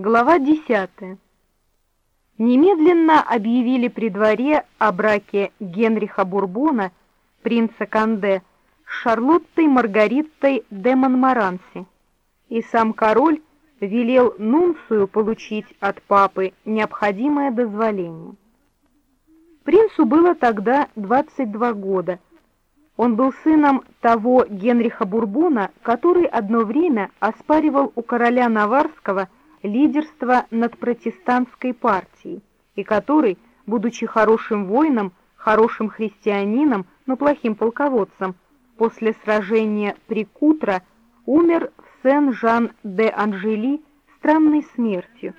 Глава 10. Немедленно объявили при дворе о браке Генриха Бурбона, принца Канде, с Шарлоттой Маргаритой де Монмаранси, и сам король велел нунцию получить от папы необходимое дозволение. Принцу было тогда 22 года. Он был сыном того Генриха Бурбона, который одно время оспаривал у короля Наварского лидерство над протестантской партией, и который, будучи хорошим воином, хорошим христианином, но плохим полководцем, после сражения при Кутро умер в Сен-Жан-де-Анжели странной смертью.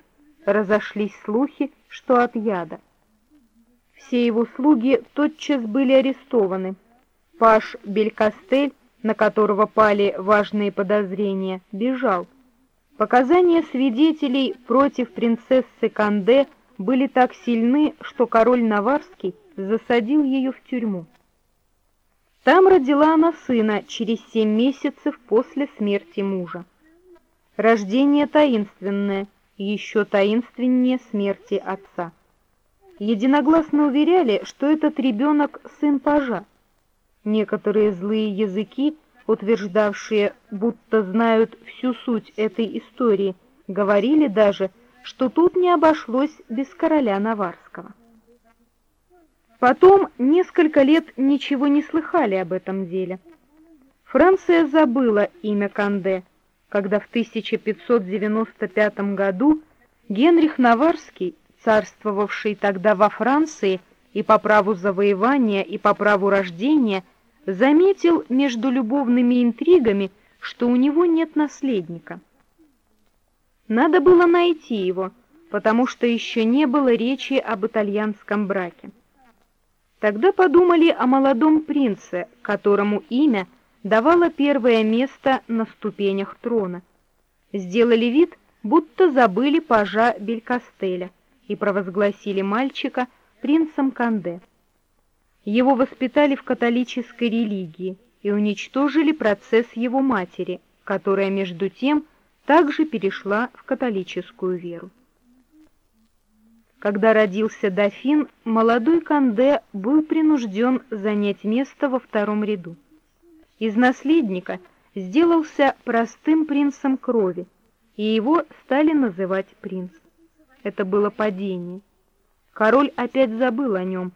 Разошлись слухи, что от яда. Все его слуги тотчас были арестованы. Паш Белькастель, на которого пали важные подозрения, бежал. Показания свидетелей против принцессы Канде были так сильны, что король Наварский засадил ее в тюрьму. Там родила она сына через семь месяцев после смерти мужа. Рождение таинственное, еще таинственнее смерти отца. Единогласно уверяли, что этот ребенок сын пажа. Некоторые злые языки утверждавшие, будто знают всю суть этой истории, говорили даже, что тут не обошлось без короля Наварского. Потом несколько лет ничего не слыхали об этом деле. Франция забыла имя Канде, когда в 1595 году Генрих Наварский, царствовавший тогда во Франции и по праву завоевания, и по праву рождения, заметил между любовными интригами, что у него нет наследника. Надо было найти его, потому что еще не было речи об итальянском браке. Тогда подумали о молодом принце, которому имя давало первое место на ступенях трона. Сделали вид, будто забыли пажа Белькастеля и провозгласили мальчика принцем Канде. Его воспитали в католической религии и уничтожили процесс его матери, которая между тем также перешла в католическую веру. Когда родился дофин, молодой Канде был принужден занять место во втором ряду. Из наследника сделался простым принцем крови, и его стали называть принц. Это было падение. Король опять забыл о нем,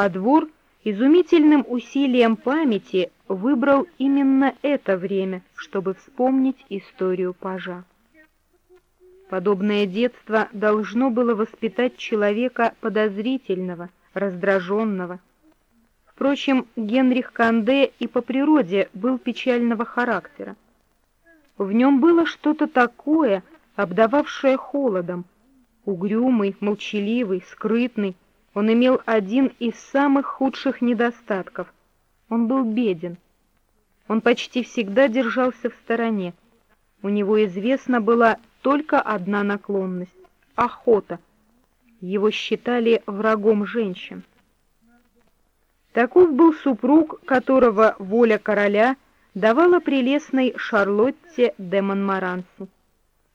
а двор изумительным усилием памяти выбрал именно это время, чтобы вспомнить историю пажа. Подобное детство должно было воспитать человека подозрительного, раздраженного. Впрочем, Генрих Канде и по природе был печального характера. В нем было что-то такое, обдававшее холодом, угрюмый, молчаливый, скрытный, он имел один из самых худших недостатков. Он был беден. Он почти всегда держался в стороне. У него известна была только одна наклонность — охота. Его считали врагом женщин. Таков был супруг, которого воля короля давала прелестной Шарлотте де Монмаранси.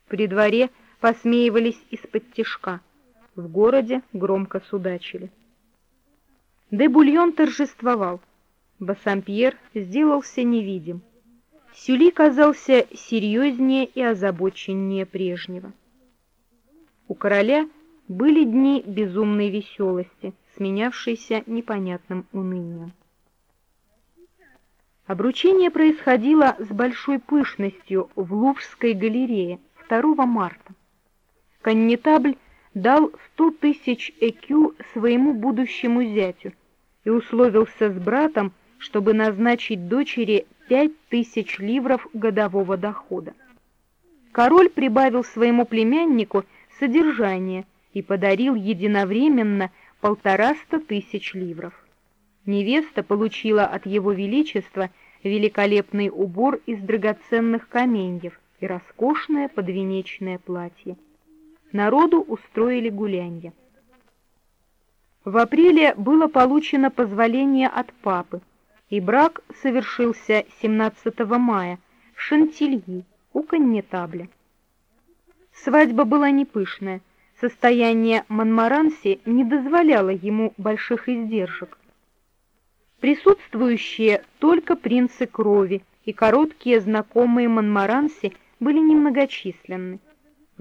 При дворе посмеивались из-под тишка — в городе громко судачили. Де Бульон торжествовал. Бассампьер сделался невидим. Сюли казался серьезнее и озабоченнее прежнего. У короля были дни безумной веселости, сменявшиеся непонятным унынием. Обручение происходило с большой пышностью в Луврской галерее 2 марта. Коннетабль дал сто тысяч ЭКЮ своему будущему зятю и условился с братом, чтобы назначить дочери пять тысяч ливров годового дохода. Король прибавил своему племяннику содержание и подарил единовременно полтораста тысяч ливров. Невеста получила от его величества великолепный убор из драгоценных каменьев и роскошное подвенечное платье народу устроили гулянье. В апреле было получено позволение от папы, и брак совершился 17 мая в Шантильи у Коннетабля. Свадьба была не пышная, состояние Монмаранси не дозволяло ему больших издержек. Присутствующие только принцы крови и короткие знакомые Монмаранси были немногочисленны.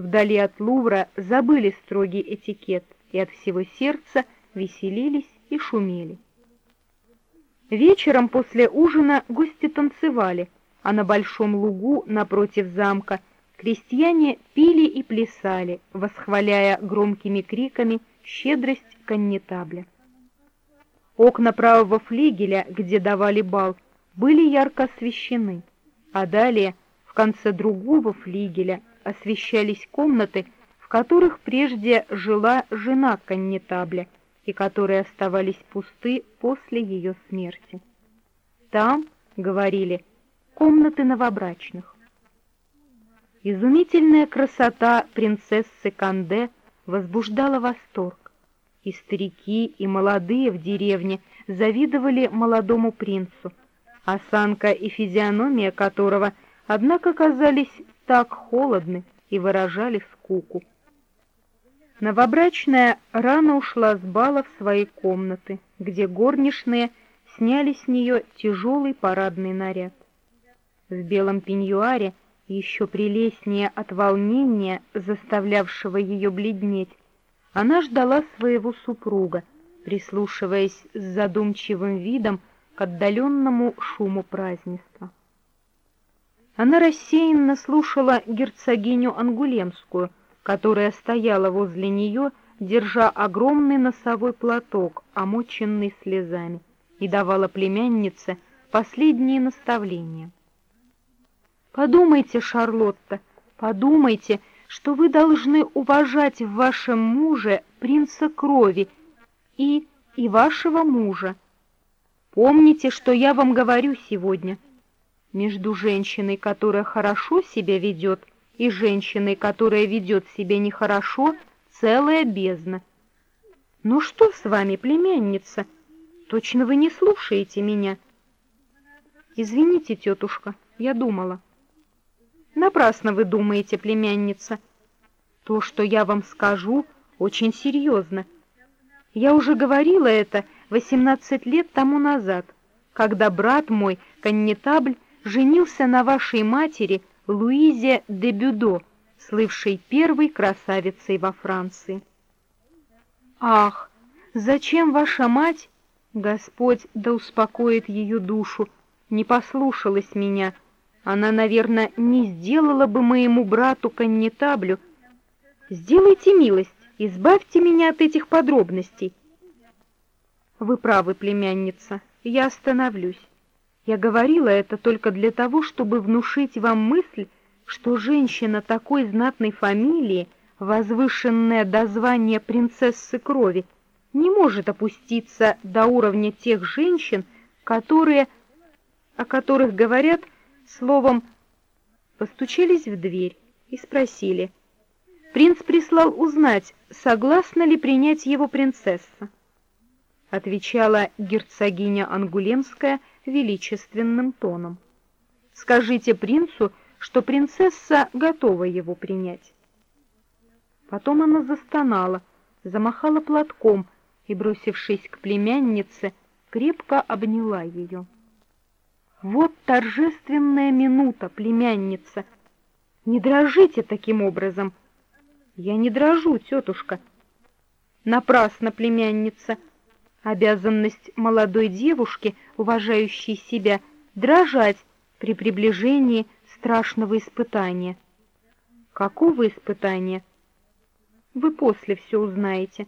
Вдали от Лувра забыли строгий этикет и от всего сердца веселились и шумели. Вечером после ужина гости танцевали, а на большом лугу напротив замка крестьяне пили и плясали, восхваляя громкими криками щедрость коннетабля. Окна правого флигеля, где давали бал, были ярко освещены, а далее в конце другого флигеля освещались комнаты, в которых прежде жила жена коннетабля — и которые оставались пусты после ее смерти. Там, говорили, комнаты новобрачных. Изумительная красота принцессы Канде возбуждала восторг, и старики, и молодые в деревне завидовали молодому принцу, осанка и физиономия которого, однако, казались так холодны и выражали скуку. Новобрачная рано ушла с бала в свои комнаты, где горничные сняли с нее тяжелый парадный наряд. В белом пеньюаре, еще прелестнее от волнения, заставлявшего ее бледнеть, она ждала своего супруга, прислушиваясь с задумчивым видом к отдаленному шуму празднества. Она рассеянно слушала герцогиню Ангулемскую — которая стояла возле нее, держа огромный носовой платок, омоченный слезами, и давала племяннице последние наставления. Подумайте, Шарлотта, подумайте, что вы должны уважать в вашем муже принца крови и и вашего мужа. Помните, что я вам говорю сегодня. Между женщиной, которая хорошо себя ведет, и женщиной, которая ведет себя нехорошо, целая бездна. Ну что с вами, племянница? Точно вы не слушаете меня? Извините, тетушка, я думала. Напрасно вы думаете, племянница. То, что я вам скажу, очень серьезно. Я уже говорила это восемнадцать лет тому назад, когда брат мой, коннетабль, женился на вашей матери Луизе де Бюдо, слывшей первой красавицей во Франции. Ах, зачем ваша мать, Господь да успокоит ее душу, не послушалась меня? Она, наверное, не сделала бы моему брату коннетаблю. Сделайте милость, избавьте меня от этих подробностей. Вы правы, племянница, я остановлюсь. Я говорила это только для того, чтобы внушить вам мысль, что женщина такой знатной фамилии, возвышенная до звания принцессы крови, не может опуститься до уровня тех женщин, которые, о которых говорят словом, постучались в дверь и спросили. Принц прислал узнать, согласна ли принять его принцесса. Отвечала герцогиня Ангулемская — величественным тоном. Скажите принцу, что принцесса готова его принять. Потом она застонала, замахала платком и, бросившись к племяннице, крепко обняла ее. Вот торжественная минута, племянница. Не дрожите таким образом. Я не дрожу, тетушка. Напрасно, племянница. Обязанность молодой девушки, уважающей себя, дрожать при приближении страшного испытания. Какого испытания? Вы после все узнаете.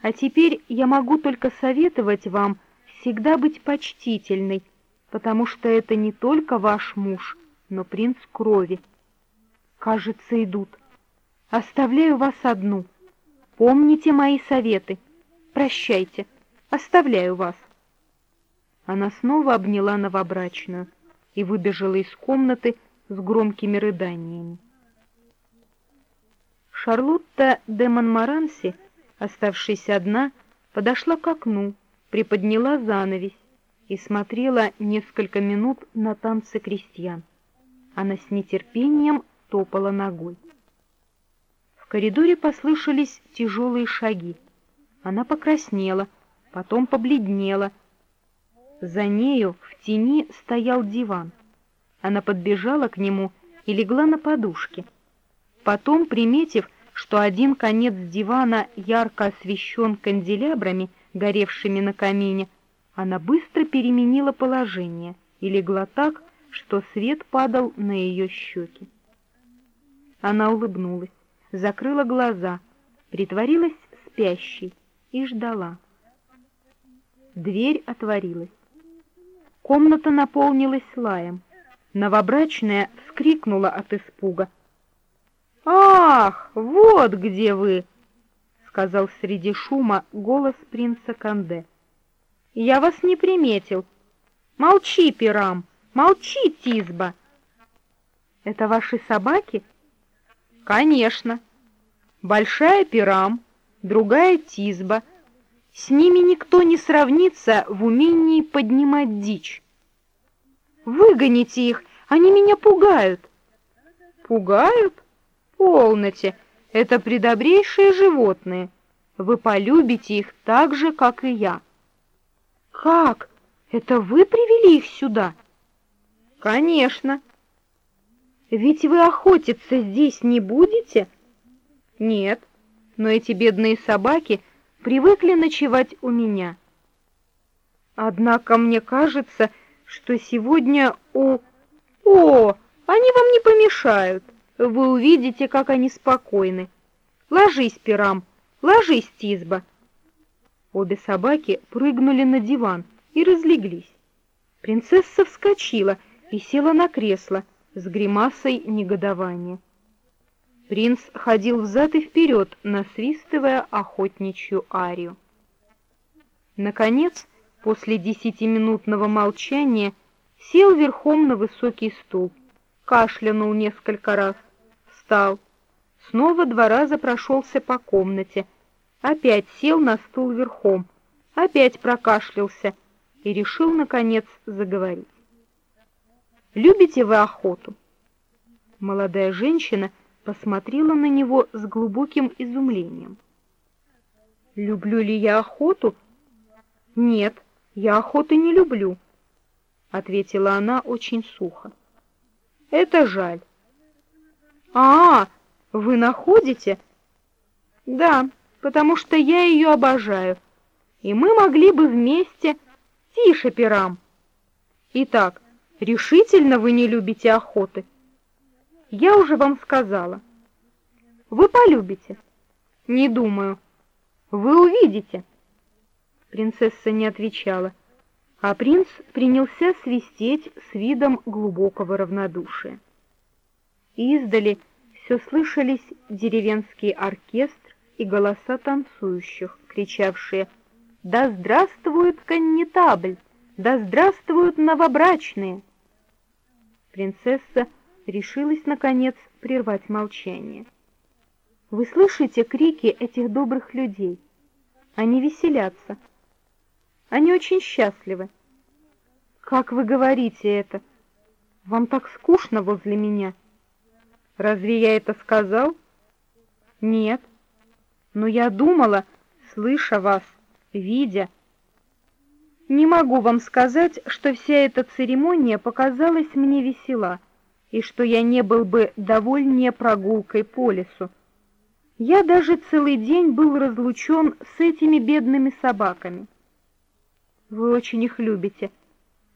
А теперь я могу только советовать вам всегда быть почтительной, потому что это не только ваш муж, но принц крови. Кажется, идут. Оставляю вас одну. Помните мои советы. Прощайте. Оставляю вас. Она снова обняла новобрачную и выбежала из комнаты с громкими рыданиями. Шарлотта де Монмаранси, оставшись одна, подошла к окну, приподняла занавесь и смотрела несколько минут на танцы крестьян. Она с нетерпением топала ногой. коридоре послышались тяжелые шаги. Она покраснела, потом побледнела. За нею в тени стоял диван. Она подбежала к нему и легла на подушке. Потом, приметив, что один конец дивана ярко освещен канделябрами, горевшими на камине, она быстро переменила положение и легла так, что свет падал на ее щеки. Она улыбнулась, закрыла глаза, притворилась спящей и ждала. Дверь отворилась. Комната наполнилась лаем. Новобрачная вскрикнула от испуга. «Ах, вот где вы!» — сказал среди шума голос принца Канде. «Я вас не приметил. Молчи, Пирам, молчи, Тизба!» «Это ваши собаки?» «Конечно. Большая Пирам, другая Тизба. С ними никто не сравнится в умении поднимать дичь. Выгоните их, они меня пугают». «Пугают? Полноте, это предобрейшие животные. Вы полюбите их так же, как и я». «Как? Это вы привели их сюда?» «Конечно». Ведь вы охотиться здесь не будете? Нет, но эти бедные собаки привыкли ночевать у меня. Однако мне кажется, что сегодня у... О, они вам не помешают. Вы увидите, как они спокойны. Ложись, Пирам, ложись, Тизба. Обе собаки прыгнули на диван и разлеглись. Принцесса вскочила и села на кресло, с гримасой негодования. Принц ходил взад и вперед, насвистывая охотничью арию. Наконец, после десятиминутного молчания, сел верхом на высокий стул, кашлянул несколько раз, встал, снова два раза прошелся по комнате, опять сел на стул верхом, опять прокашлялся и решил, наконец, заговорить. Любите вы охоту?» Молодая женщина посмотрела на него с глубоким изумлением. «Люблю ли я охоту?» «Нет, я охоты не люблю», — ответила она очень сухо. «Это жаль». «А, вы находите?» «Да, потому что я ее обожаю, и мы могли бы вместе...» «Тише, Пирам!» «Итак, Решительно вы не любите охоты. Я уже вам сказала. Вы полюбите. Не думаю. Вы увидите. Принцесса не отвечала, а принц принялся свистеть с видом глубокого равнодушия. Издали все слышались деревенский оркестр и голоса танцующих, кричавшие «Да здравствует коннетабль! Да здравствуют новобрачные!» Принцесса решилась, наконец, прервать молчание. «Вы слышите крики этих добрых людей? Они веселятся. Они очень счастливы. Как вы говорите это? Вам так скучно возле меня. Разве я это сказал? Нет. Но я думала, слыша вас, видя, не могу вам сказать, что вся эта церемония показалась мне весела, и что я не был бы довольнее прогулкой по лесу. Я даже целый день был разлучен с этими бедными собаками. Вы очень их любите.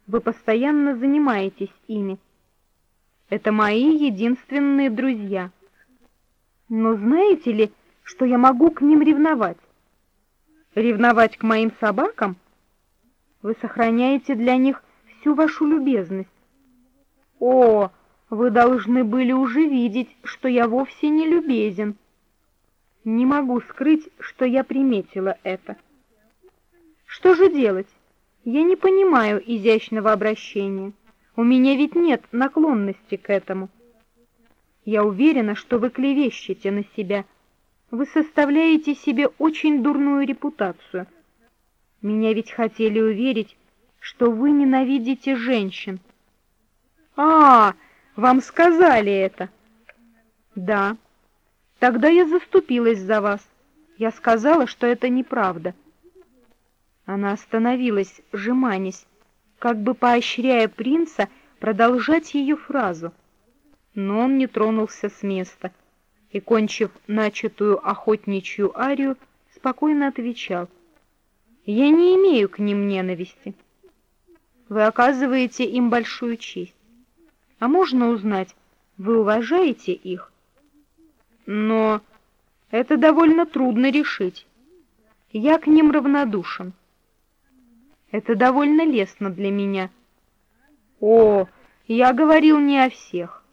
Вы постоянно занимаетесь ими. Это мои единственные друзья. Но знаете ли, что я могу к ним ревновать? Ревновать к моим собакам — вы сохраняете для них всю вашу любезность. О, вы должны были уже видеть, что я вовсе не любезен. Не могу скрыть, что я приметила это. Что же делать? Я не понимаю изящного обращения. У меня ведь нет наклонности к этому. Я уверена, что вы клевещете на себя. Вы составляете себе очень дурную репутацию — меня ведь хотели уверить, что вы ненавидите женщин. А, вам сказали это? Да. Тогда я заступилась за вас. Я сказала, что это неправда. Она остановилась, сжиманясь, как бы поощряя принца продолжать ее фразу. Но он не тронулся с места и, кончив начатую охотничью арию, спокойно отвечал. «Я не имею к ним ненависти. Вы оказываете им большую честь. А можно узнать, вы уважаете их?» «Но это довольно трудно решить. Я к ним равнодушен. Это довольно лестно для меня. О, я говорил не о всех.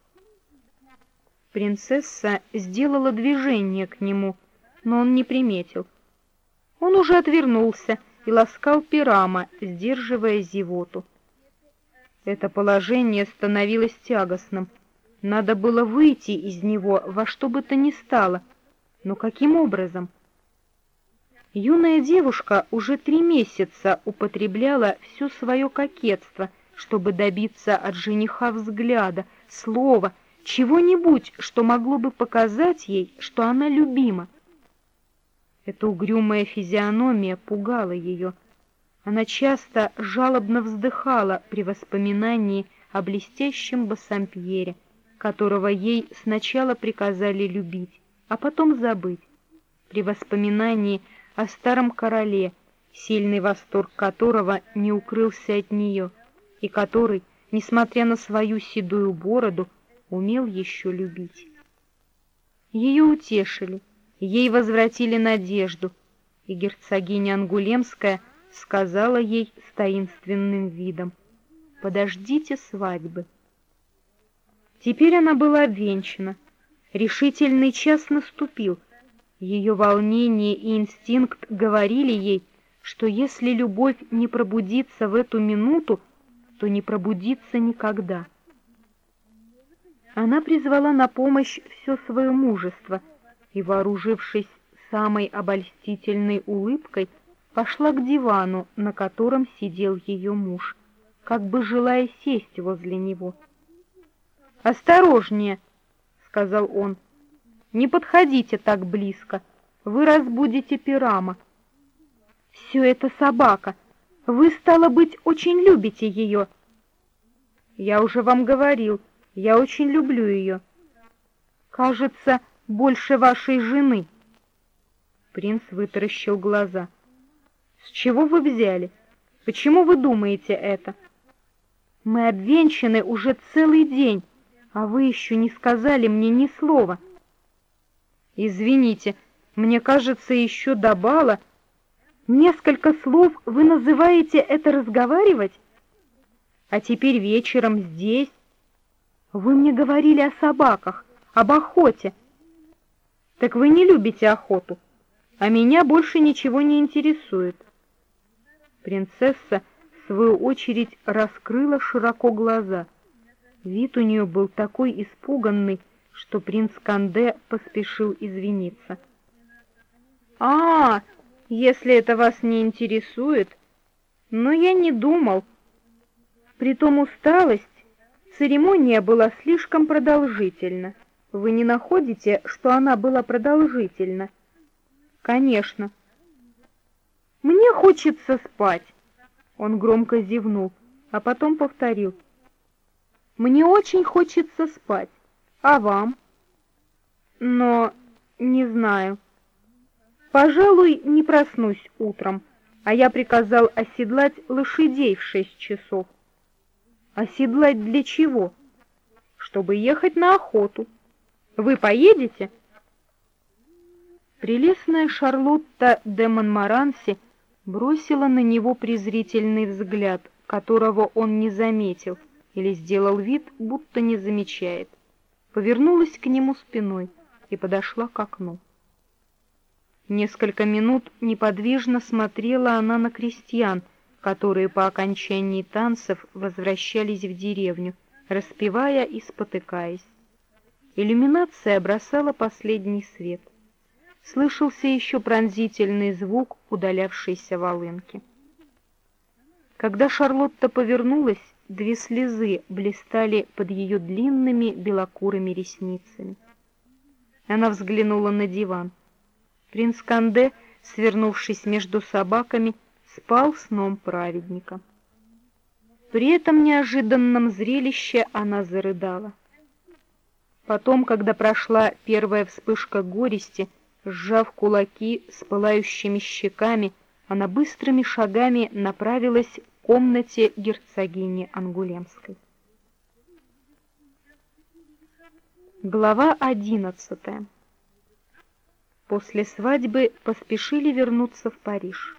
Принцесса сделала движение к нему, но он не приметил. Он уже отвернулся и ласкал пирама, сдерживая зевоту. Это положение становилось тягостным. Надо было выйти из него во что бы то ни стало. Но каким образом? Юная девушка уже три месяца употребляла все свое кокетство, чтобы добиться от жениха взгляда, слова, чего-нибудь, что могло бы показать ей, что она любима. Эта угрюмая физиономия пугала ее. Она часто жалобно вздыхала при воспоминании о блестящем Бассампьере, которого ей сначала приказали любить, а потом забыть. При воспоминании о старом короле, сильный восторг которого не укрылся от нее, и который, несмотря на свою седую бороду, умел еще любить. Ее утешили, ей возвратили надежду, и герцогиня Ангулемская сказала ей с таинственным видом, «Подождите свадьбы». Теперь она была обвенчана, решительный час наступил — ее волнение и инстинкт говорили ей, что если любовь не пробудится в эту минуту, то не пробудится никогда. Она призвала на помощь все свое мужество и, вооружившись самой обольстительной улыбкой, пошла к дивану, на котором сидел ее муж, как бы желая сесть возле него. «Осторожнее!» — сказал он. Не подходите так близко, вы разбудите пирама. Все это собака. Вы, стало быть, очень любите ее. Я уже вам говорил, я очень люблю ее. Кажется, больше вашей жены. Принц вытаращил глаза. С чего вы взяли? Почему вы думаете это? Мы обвенчаны уже целый день, а вы еще не сказали мне ни слова. Извините, мне кажется, еще до бала. Несколько слов вы называете это разговаривать? А теперь вечером здесь. Вы мне говорили о собаках, об охоте. Так вы не любите охоту, а меня больше ничего не интересует. Принцесса, в свою очередь, раскрыла широко глаза. Вид у нее был такой испуганный, что принц Канде поспешил извиниться. «А, если это вас не интересует, но я не думал. Притом усталость, церемония была слишком продолжительна. Вы не находите, что она была продолжительна?» «Конечно». «Мне хочется спать», — он громко зевнул, а потом повторил. «Мне очень хочется спать. А вам? Но не знаю. Пожалуй, не проснусь утром, а я приказал оседлать лошадей в шесть часов. Оседлать для чего? Чтобы ехать на охоту. Вы поедете? Прелестная Шарлотта де Монмаранси бросила на него презрительный взгляд, которого он не заметил или сделал вид, будто не замечает повернулась к нему спиной и подошла к окну. Несколько минут неподвижно смотрела она на крестьян, которые по окончании танцев возвращались в деревню, распевая и спотыкаясь. Иллюминация бросала последний свет. Слышался еще пронзительный звук удалявшейся волынки. Когда Шарлотта повернулась, Две слезы блистали под ее длинными белокурыми ресницами. Она взглянула на диван. Принц Канде, свернувшись между собаками, спал сном праведника. При этом неожиданном зрелище она зарыдала. Потом, когда прошла первая вспышка горести, сжав кулаки с пылающими щеками, она быстрыми шагами направилась к комнате герцогини Ангулемской. Глава одиннадцатая. После свадьбы поспешили вернуться в Париж.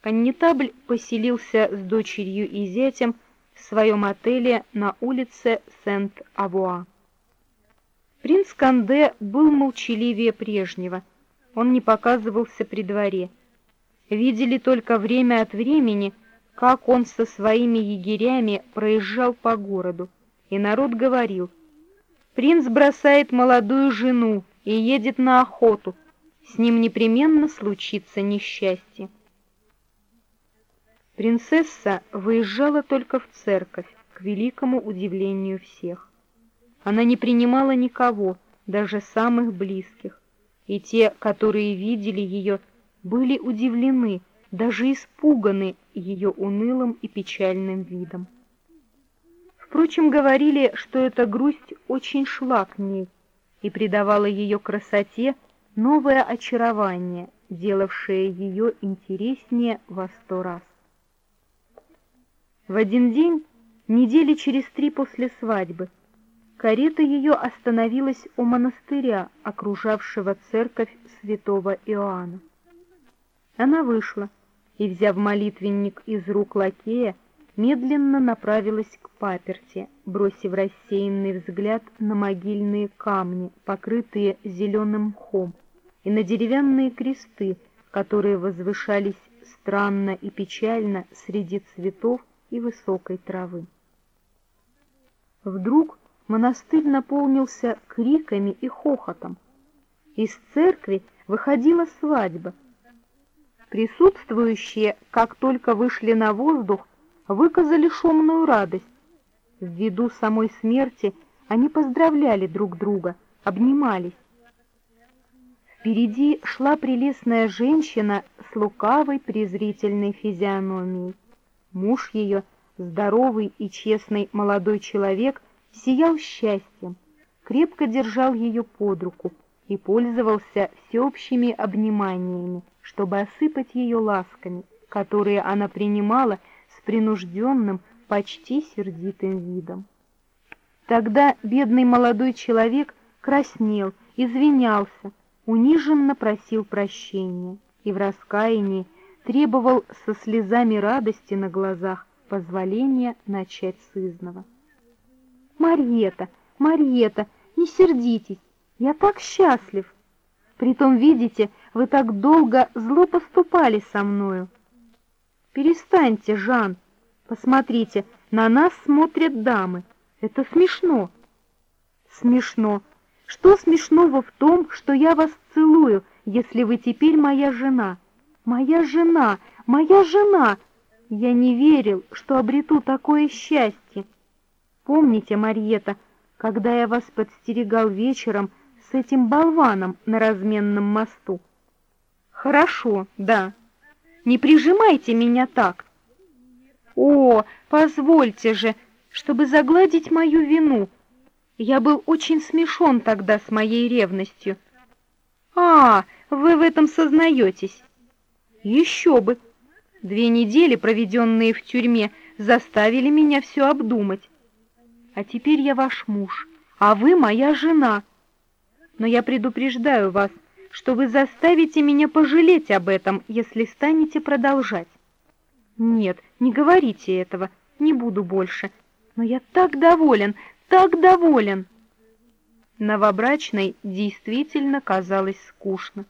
Коннетабль поселился с дочерью и зятем в своем отеле на улице Сент-Авуа. Принц Канде был молчаливее прежнего. Он не показывался при дворе. Видели только время от времени, как он со своими егерями проезжал по городу, и народ говорил: "Принц бросает молодую жену и едет на охоту. С ним непременно случится несчастье". Принцесса выезжала только в церковь, к великому удивлению всех. Она не принимала никого, даже самых близких, и те, которые видели ее, были удивлены, даже испуганы ее унылым и печальным видом. Впрочем, говорили, что эта грусть очень шла к ней и придавала ее красоте новое очарование, делавшее ее интереснее во сто раз. В один день, недели через три после свадьбы, карета ее остановилась у монастыря, окружавшего церковь святого Иоанна. Она вышла и, взяв молитвенник из рук лакея, медленно направилась к паперти, бросив рассеянный взгляд на могильные камни, покрытые зеленым мхом, и на деревянные кресты, которые возвышались странно и печально среди цветов и высокой травы. Вдруг монастырь наполнился криками и хохотом. Из церкви выходила свадьба. Присутствующие, как только вышли на воздух, выказали шумную радость. В виду самой смерти они поздравляли друг друга, обнимались. Впереди шла прелестная женщина с лукавой презрительной физиономией. Муж ее, здоровый и честный молодой человек, сиял счастьем, крепко держал ее под руку и пользовался всеобщими обниманиями, чтобы осыпать ее ласками, которые она принимала с принужденным, почти сердитым видом. Тогда бедный молодой человек краснел, извинялся, униженно просил прощения и в раскаянии требовал со слезами радости на глазах позволения начать с изного. «Марьета, Марьета, не сердитесь, я так счастлив. Притом, видите, вы так долго зло поступали со мною. Перестаньте, Жан, посмотрите, на нас смотрят дамы. Это смешно». «Смешно. Что смешного в том, что я вас целую, если вы теперь моя жена?» Моя жена, моя жена! Я не верил, что обрету такое счастье. Помните, Марьета, когда я вас подстерегал вечером с этим болваном на разменном мосту? Хорошо, да. Не прижимайте меня так. О, позвольте же, чтобы загладить мою вину. Я был очень смешон тогда с моей ревностью. А, вы в этом сознаетесь. Еще бы! Две недели, проведенные в тюрьме, заставили меня все обдумать. А теперь я ваш муж, а вы моя жена. Но я предупреждаю вас, что вы заставите меня пожалеть об этом, если станете продолжать. Нет, не говорите этого, не буду больше. Но я так доволен, так доволен. Новобрачной действительно казалось скучно.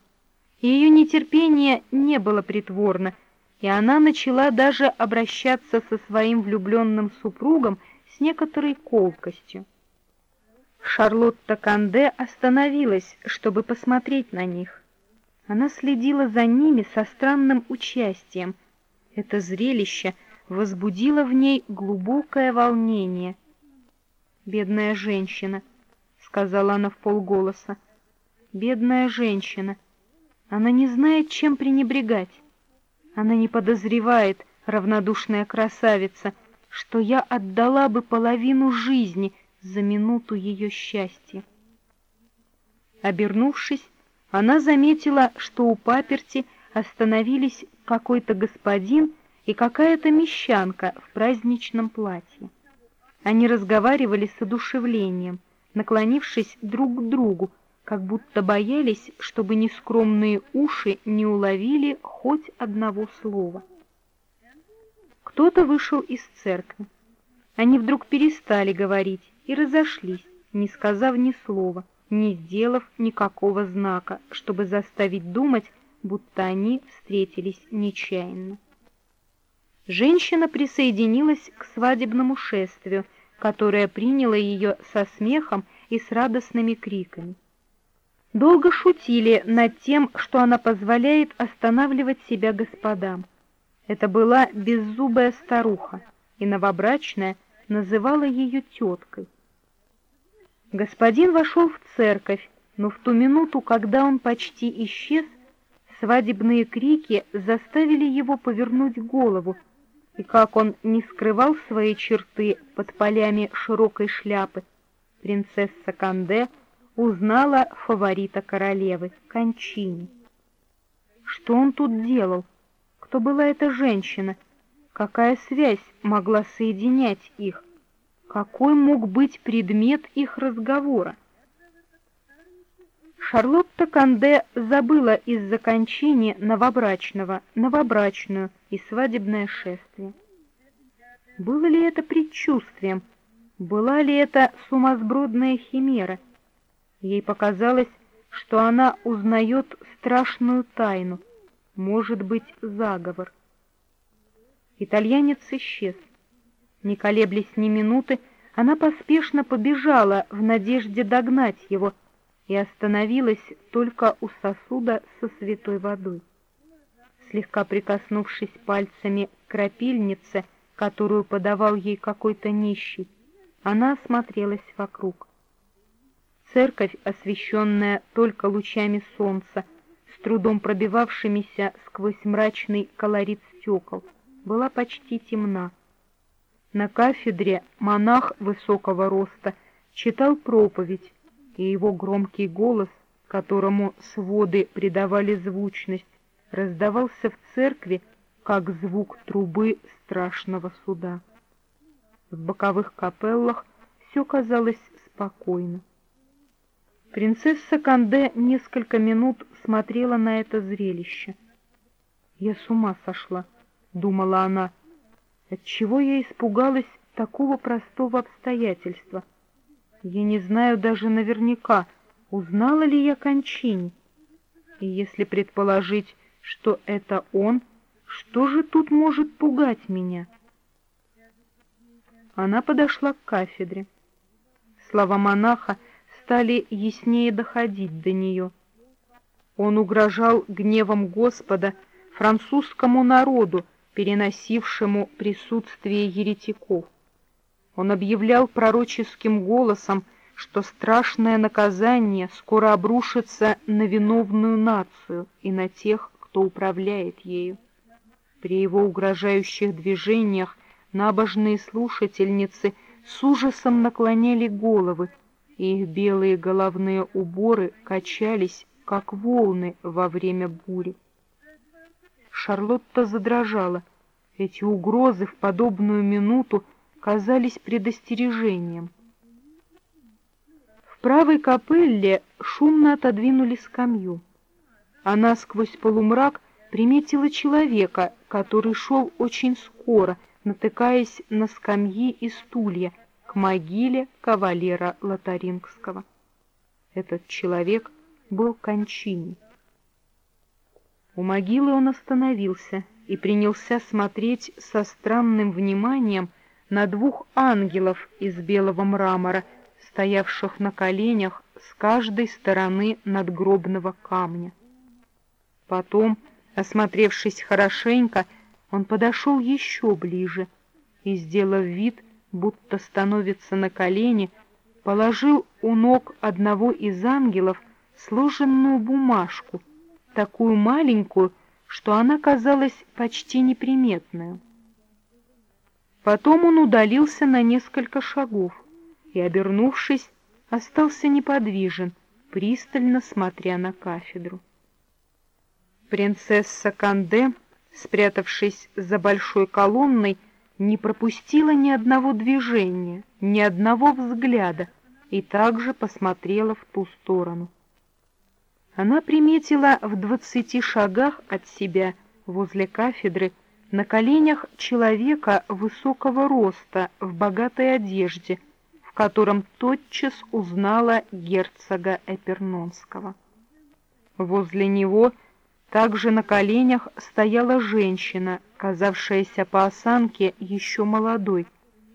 Ее нетерпение не было притворно, и она начала даже обращаться со своим влюбленным супругом некоторой колкостью. Шарлотта Канде остановилась, чтобы посмотреть на них. Она следила за ними со странным участием. Это зрелище возбудило в ней глубокое волнение. «Бедная женщина», — сказала она вполголоса, — Бедная женщина. Она не знает, чем пренебрегать. Она не подозревает, равнодушная красавица, что я отдала бы половину жизни за минуту ее счастья. Обернувшись, она заметила, что у паперти остановились какой-то господин и какая-то мещанка в праздничном платье. Они разговаривали с одушевлением, наклонившись друг к другу, как будто боялись, чтобы нескромные уши не уловили хоть одного слова. Кто-то вышел из церкви. Они вдруг перестали говорить и разошлись, не сказав ни слова, не сделав никакого знака, чтобы заставить думать, будто они встретились нечаянно. Женщина присоединилась к свадебному шествию, которое приняло ее со смехом и с радостными криками. Долго шутили над тем, что она позволяет останавливать себя господам. Это была беззубая старуха, и новобрачная называла ее теткой. Господин вошел в церковь, но в ту минуту, когда он почти исчез, свадебные крики заставили его повернуть голову, и как он не скрывал свои черты под полями широкой шляпы, принцесса Канде узнала фаворита королевы, Кончини. Что он тут делал? Кто была эта женщина? Какая связь могла соединять их? Какой мог быть предмет их разговора? Шарлотта Канде забыла из-за кончини новобрачного, новобрачную и свадебное шествие. Было ли это предчувствием? Была ли это сумасбродная химера? Ей показалось, что она узнает страшную тайну, может быть, заговор. Итальянец исчез. Не колеблясь ни минуты, она поспешно побежала в надежде догнать его — и остановилась только у сосуда со святой водой. Слегка прикоснувшись пальцами к крапильнице, которую подавал ей какой-то нищий, она осмотрелась вокруг. Церковь, освещенная только лучами солнца, трудом пробивавшимися сквозь мрачный колорит стекол, была почти темна. На кафедре монах высокого роста читал проповедь, и его громкий голос, которому своды придавали звучность, раздавался в церкви, как звук трубы страшного суда. В боковых капеллах все казалось спокойно. Принцесса Канде несколько минут смотрела на это зрелище. «Я с ума сошла», — думала она. «Отчего я испугалась такого простого обстоятельства?» Я не знаю даже наверняка, узнала ли я Кончини. И если предположить, что это он, что же тут может пугать меня? Она подошла к кафедре. Слова монаха стали яснее доходить до нее. Он угрожал гневом Господа французскому народу, переносившему присутствие еретиков. Он объявлял пророческим голосом, что страшное наказание скоро обрушится на виновную нацию и на тех, кто управляет ею. При его угрожающих движениях набожные слушательницы с ужасом наклоняли головы, их белые головные уборы качались, как волны во время бури. Шарлотта задрожала. Эти угрозы в подобную минуту казались предостережением. В правой капелле шумно отодвинули скамью. Она сквозь полумрак приметила человека, который шел очень скоро, натыкаясь на скамьи и стулья к могиле кавалера Лотарингского. Этот человек был Кончини. У могилы он остановился и принялся смотреть со странным вниманием на двух ангелов из белого мрамора, стоявших на коленях с каждой стороны надгробного камня. Потом, осмотревшись хорошенько, он подошел еще ближе и, сделав вид, будто становится на колени, положил у ног одного из ангелов сложенную бумажку, такую маленькую, что она казалась почти неприметной. Потом он удалился на несколько шагов и, обернувшись, остался неподвижен, пристально смотря на кафедру. Принцесса Канде, спрятавшись за большой колонной, не пропустила ни одного движения, ни одного взгляда и также посмотрела в ту сторону. Она приметила в двадцати шагах от себя, возле кафедры, на коленях человека высокого роста в богатой одежде, в котором тотчас узнала герцога Эпернонского. Возле него также на коленях стояла женщина, казавшаяся по осанке еще молодой,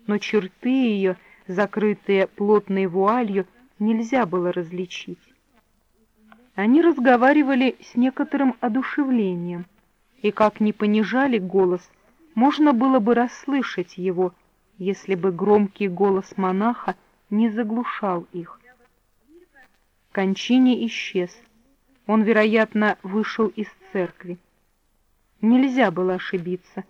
но черты ее, закрытые плотной вуалью, нельзя было различить. Они разговаривали с некоторым одушевлением, и как ни понижали голос, можно было бы расслышать его, если бы громкий голос монаха не заглушал их. Кончини исчез. Он, вероятно, вышел из церкви. Нельзя было ошибиться.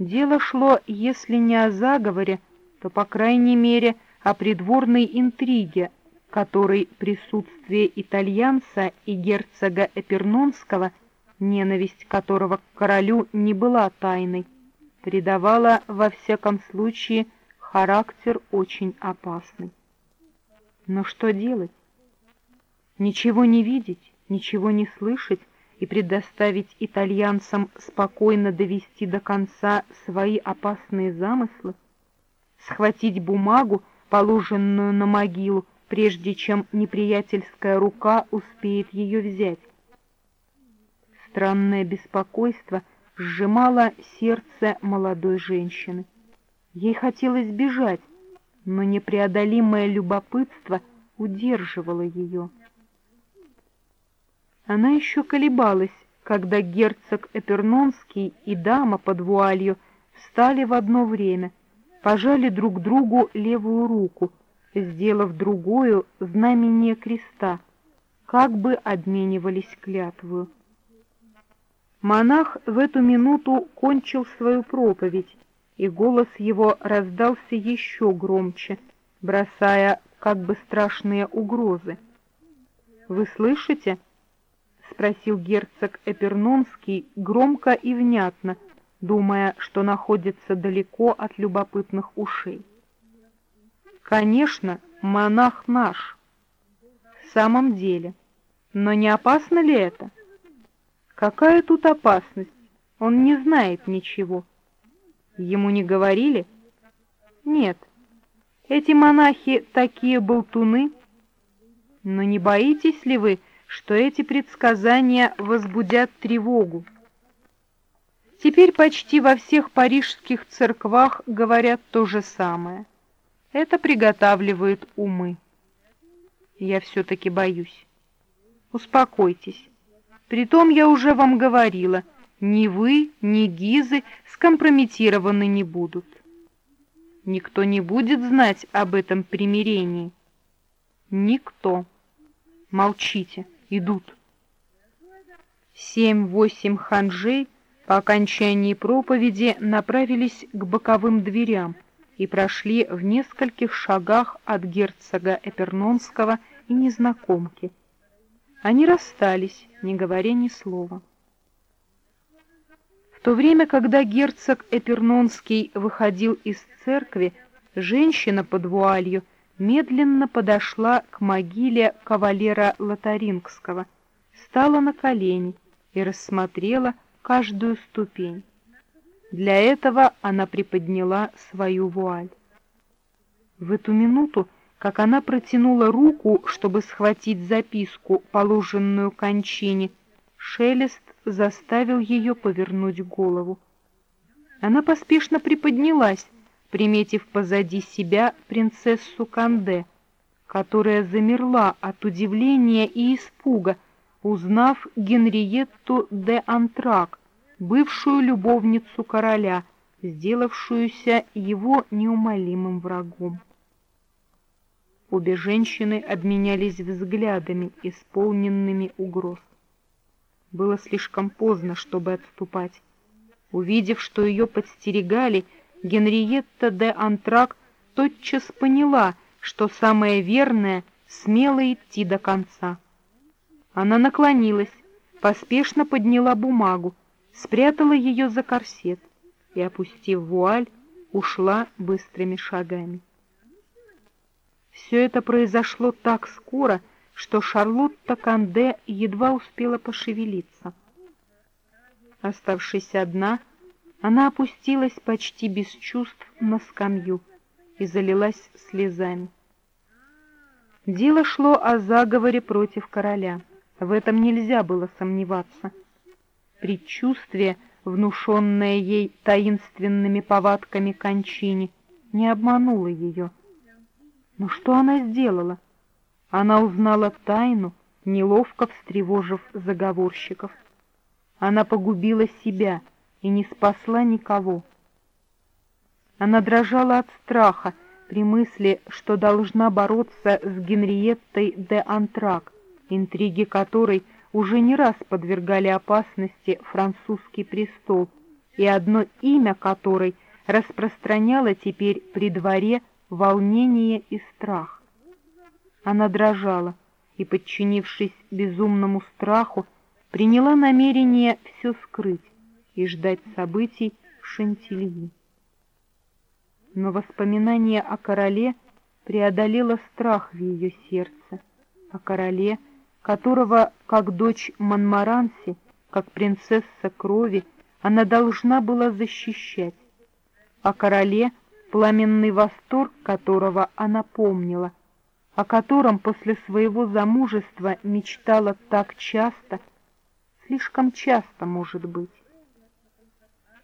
Дело шло, если не о заговоре, то, по крайней мере, о придворной интриге, которой присутствие итальянца и герцога Эпернонского, ненависть которого к королю не была тайной, придавала во всяком случае характер очень опасный. Но что делать? Ничего не видеть, ничего не слышать и предоставить итальянцам спокойно довести до конца свои опасные замыслы? Схватить бумагу, положенную на могилу, прежде чем неприятельская рука успеет ее взять. Странное беспокойство сжимало сердце молодой женщины. Ей хотелось бежать, но непреодолимое любопытство удерживало ее. Она еще колебалась, когда герцог Эпернонский и дама под вуалью встали в одно время, пожали друг другу левую руку — сделав другую знамение креста, как бы обменивались клятвою. Монах в эту минуту кончил свою проповедь, и голос его раздался еще громче, бросая как бы страшные угрозы. «Вы слышите?» — спросил герцог Эпернонский громко и внятно, думая, что находится далеко от любопытных ушей. Конечно, монах наш. В самом деле. Но не опасно ли это? Какая тут опасность? Он не знает ничего. Ему не говорили? Нет. Эти монахи такие болтуны. Но не боитесь ли вы, что эти предсказания возбудят тревогу? Теперь почти во всех парижских церквах говорят то же самое. Это приготавливает умы. Я все-таки боюсь. Успокойтесь. Притом я уже вам говорила, ни вы, ни Гизы скомпрометированы не будут. Никто не будет знать об этом примирении. Никто. Молчите, идут. Семь-восемь ханжей по окончании проповеди направились к боковым дверям, и прошли в нескольких шагах от герцога Эпернонского и незнакомки. Они расстались, не говоря ни слова. В то время, когда герцог Эпернонский выходил из церкви, женщина под вуалью медленно подошла к могиле кавалера Лотарингского, стала на колени и рассмотрела каждую ступень. Для этого она приподняла свою вуаль. В эту минуту, как она протянула руку, чтобы схватить записку, положенную кончине, шелест заставил ее повернуть голову. Она поспешно приподнялась, приметив позади себя принцессу Канде, которая замерла от удивления и испуга, узнав Генриетту де Антрак, бывшую любовницу короля, сделавшуюся его неумолимым врагом. Обе женщины обменялись взглядами, исполненными угроз. Было слишком поздно, чтобы отступать. Увидев, что ее подстерегали, Генриетта де Антрак тотчас поняла, что самое верное — смело идти до конца. Она наклонилась, поспешно подняла бумагу, спрятала ее за корсет и, опустив вуаль, ушла быстрыми шагами. Все это произошло так скоро, что Шарлотта Канде едва успела пошевелиться. Оставшись одна, она опустилась почти без чувств на скамью и залилась слезами. Дело шло о заговоре против короля. В этом нельзя было сомневаться. Предчувствие, внушенное ей таинственными повадками кончини, не обмануло ее. Но что она сделала? Она узнала тайну, неловко встревожив заговорщиков. Она погубила себя и не спасла никого. Она дрожала от страха при мысли, что должна бороться с Генриеттой де Антрак, интриги которой уже не раз подвергали опасности французский престол, и одно имя которой распространяло теперь при дворе волнение и страх. Она дрожала и, подчинившись безумному страху, приняла намерение все скрыть и ждать событий в Шантильи. Но воспоминание о короле преодолело страх в ее сердце, о короле, которого, как дочь Монмаранси, как принцесса крови, она должна была защищать, о короле, пламенный восторг которого она помнила, о котором после своего замужества мечтала так часто, слишком часто, может быть.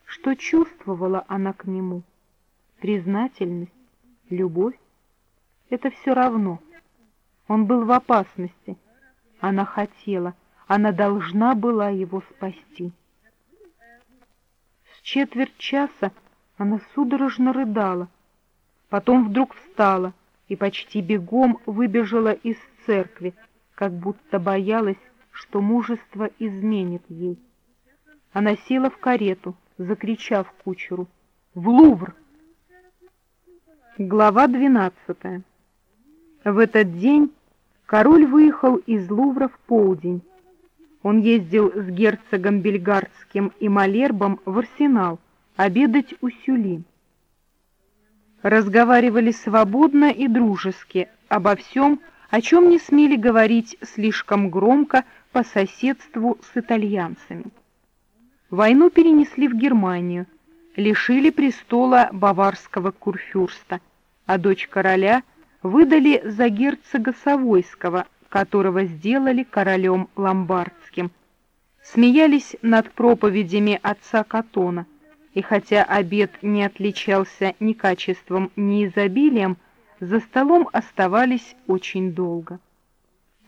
Что чувствовала она к нему? Признательность, любовь? Это все равно. Он был в опасности. Она хотела, она должна была его спасти. С четверть часа она судорожно рыдала, потом вдруг встала и почти бегом выбежала из церкви, как будто боялась, что мужество изменит ей. Она села в карету, закричав кучеру «В Лувр!». Глава двенадцатая. В этот день король выехал из Лувра в полдень. Он ездил с герцогом Бельгардским и Малербом в арсенал, обедать у Сюли. Разговаривали свободно и дружески обо всем, о чем не смели говорить слишком громко по соседству с итальянцами. Войну перенесли в Германию, лишили престола баварского курфюрста, а дочь короля выдали за герцога Савойского, которого сделали королем ломбардским. Смеялись над проповедями отца Катона – и хотя обед не отличался ни качеством, ни изобилием, за столом оставались очень долго.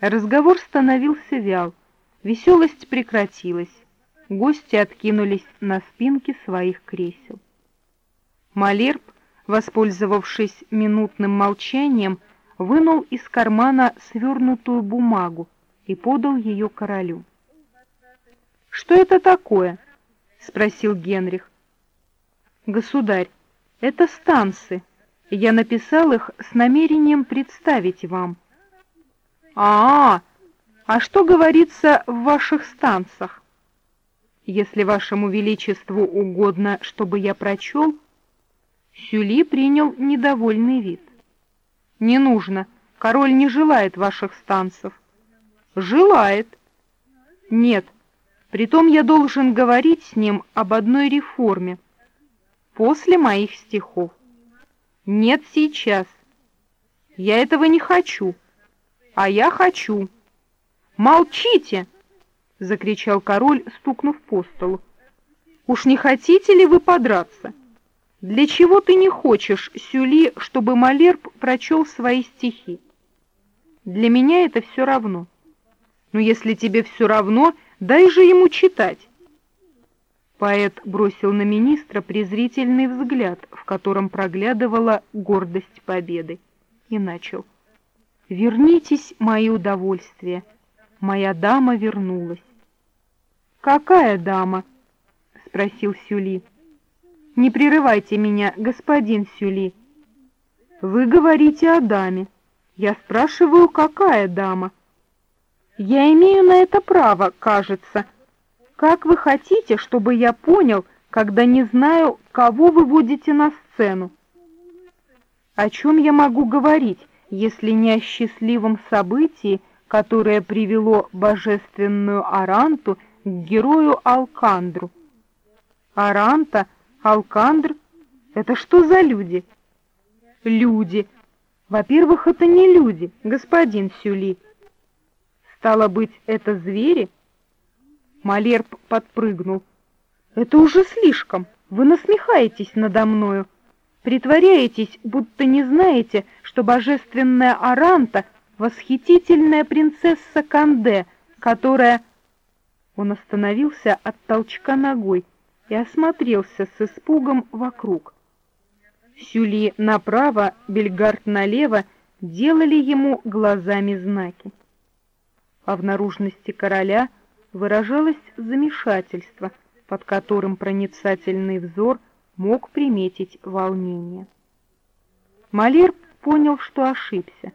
Разговор становился вял, веселость прекратилась, гости откинулись на спинки своих кресел. Малерб, воспользовавшись минутным молчанием, вынул из кармана свернутую бумагу и подал ее королю. «Что это такое?» — спросил Генрих. Государь, это станцы. Я написал их с намерением представить вам. А, -а, -а, а что говорится в ваших станцах? Если вашему величеству угодно, чтобы я прочел, Сюли принял недовольный вид. Не нужно, король не желает ваших станцев. Желает. Нет, притом я должен говорить с ним об одной реформе — после моих стихов. Нет сейчас. Я этого не хочу. А я хочу. Молчите! Закричал король, стукнув по столу. Уж не хотите ли вы подраться? Для чего ты не хочешь, Сюли, чтобы Малерб прочел свои стихи? Для меня это все равно. Но если тебе все равно, дай же ему читать. Поэт бросил на министра презрительный взгляд, в котором проглядывала гордость победы, и начал. Вернитесь, мои удовольствия. Моя дама вернулась. Какая дама? спросил Сюли. Не прерывайте меня, господин Сюли. Вы говорите о даме. Я спрашиваю, какая дама? Я имею на это право, кажется. Как вы хотите, чтобы я понял, когда не знаю, кого вы будете на сцену? О чем я могу говорить, если не о счастливом событии, которое привело божественную Аранту к герою Алкандру? Аранта, Алкандр — это что за люди? Люди. Во-первых, это не люди, господин Сюли. Стало быть, это звери? Малерб подпрыгнул. Это уже слишком. Вы насмехаетесь надо мною. Притворяетесь, будто не знаете, что божественная Аранта — восхитительная принцесса Канде, которая... Он остановился от толчка ногой и осмотрелся с испугом вокруг. Сюли направо, Бельгард налево делали ему глазами знаки. А в наружности короля выражалось замешательство, под которым проницательный взор мог приметить волнение. Малер понял, что ошибся,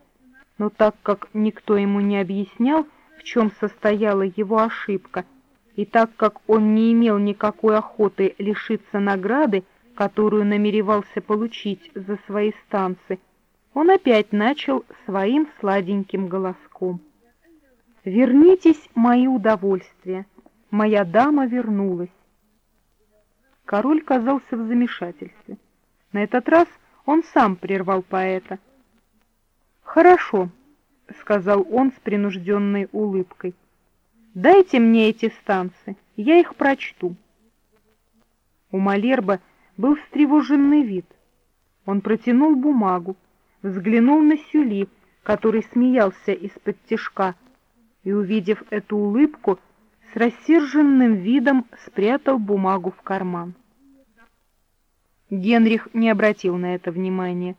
но так как никто ему не объяснял, в чем состояла его ошибка, и так как он не имел никакой охоты лишиться награды, которую намеревался получить за свои станцы, он опять начал своим сладеньким голоском. «Вернитесь, мои удовольствия! Моя дама вернулась!» Король казался в замешательстве. На этот раз он сам прервал поэта. «Хорошо», — сказал он с принужденной улыбкой. «Дайте мне эти станции, я их прочту». У Малерба был встревоженный вид. Он протянул бумагу, взглянул на Сюли, который смеялся из-под тишка, и, увидев эту улыбку, с рассерженным видом спрятал бумагу в карман. Генрих не обратил на это внимания.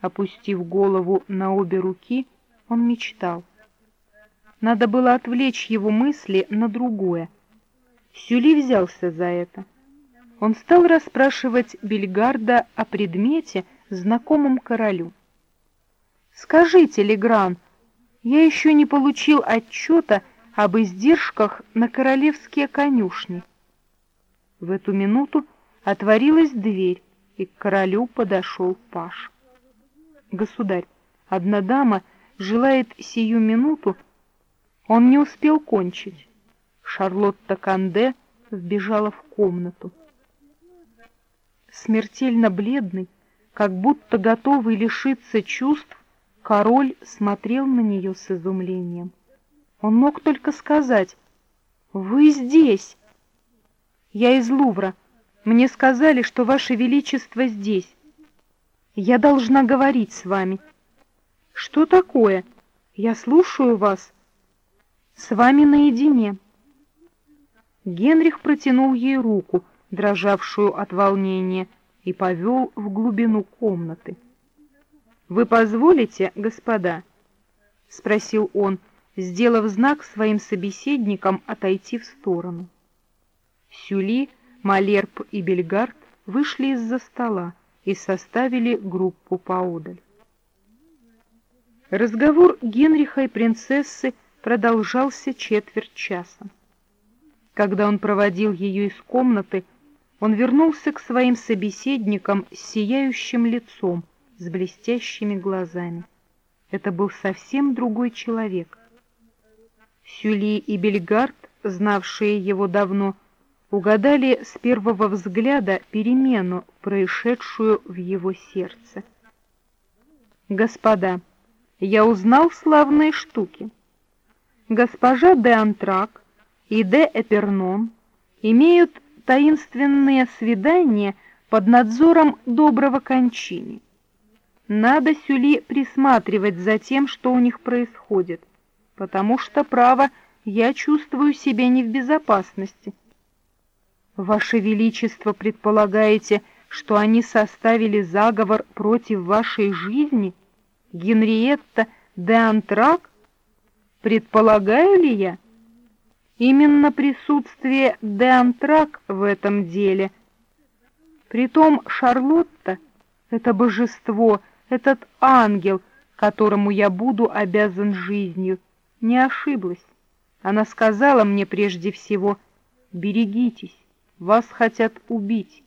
Опустив голову на обе руки, он мечтал. Надо было отвлечь его мысли на другое. Сюли взялся за это он стал расспрашивать Бельгарда о предмете, знакомом королю. «Скажите, Легран, я еще не получил отчета об издержках на королевские конюшни». В эту минуту отворилась дверь, и к королю подошел Паш. «Государь, одна дама желает сию минуту...» Он не успел кончить. Шарлотта Канде вбежала в комнату смертельно бледный, как будто готовый лишиться чувств, король смотрел на нее с изумлением. Он мог только сказать «Вы здесь!» «Я из Лувра. Мне сказали, что Ваше Величество здесь. Я должна говорить с вами». «Что такое? Я слушаю вас. С вами наедине». Генрих протянул ей руку — дрожавшую от волнения, и повел в глубину комнаты. «Вы позволите, господа?» — спросил он, сделав знак своим собеседникам отойти в сторону. Сюли, Малерп и Бельгард вышли из-за стола и составили группу поодаль. Разговор Генриха и принцессы продолжался четверть часа. Когда он проводил ее из комнаты, он вернулся к своим собеседникам с сияющим лицом, с блестящими глазами. Это был совсем другой человек. Сюли и Бельгард, знавшие его давно, угадали с первого взгляда перемену, происшедшую в его сердце. «Господа, я узнал славные штуки. Госпожа де Антрак и де Эпернон имеют таинственные свидания под надзором доброго кончини. Надо Сюли присматривать за тем, что у них происходит, потому что, право, я чувствую себя не в безопасности. Ваше Величество предполагаете, что они составили заговор против вашей жизни? Генриетта де Антрак? Предполагаю ли я? Именно присутствие де Антрак в этом деле. Притом Шарлотта — это божество, этот ангел, которому я буду обязан жизнью, не ошиблась. Она сказала мне прежде всего, берегитесь, вас хотят убить.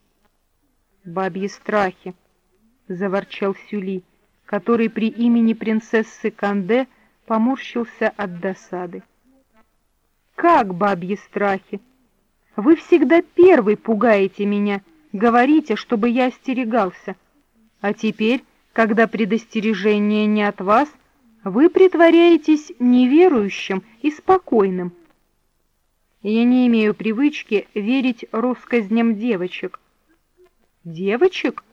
Бабьи страхи, — заворчал Сюли, который при имени принцессы Канде поморщился от досады. «Как бабьи страхи? Вы всегда первый пугаете меня, говорите, чтобы я остерегался. А теперь, когда предостережение не от вас, вы притворяетесь неверующим и спокойным. Я не имею привычки верить россказням девочек. Девочек?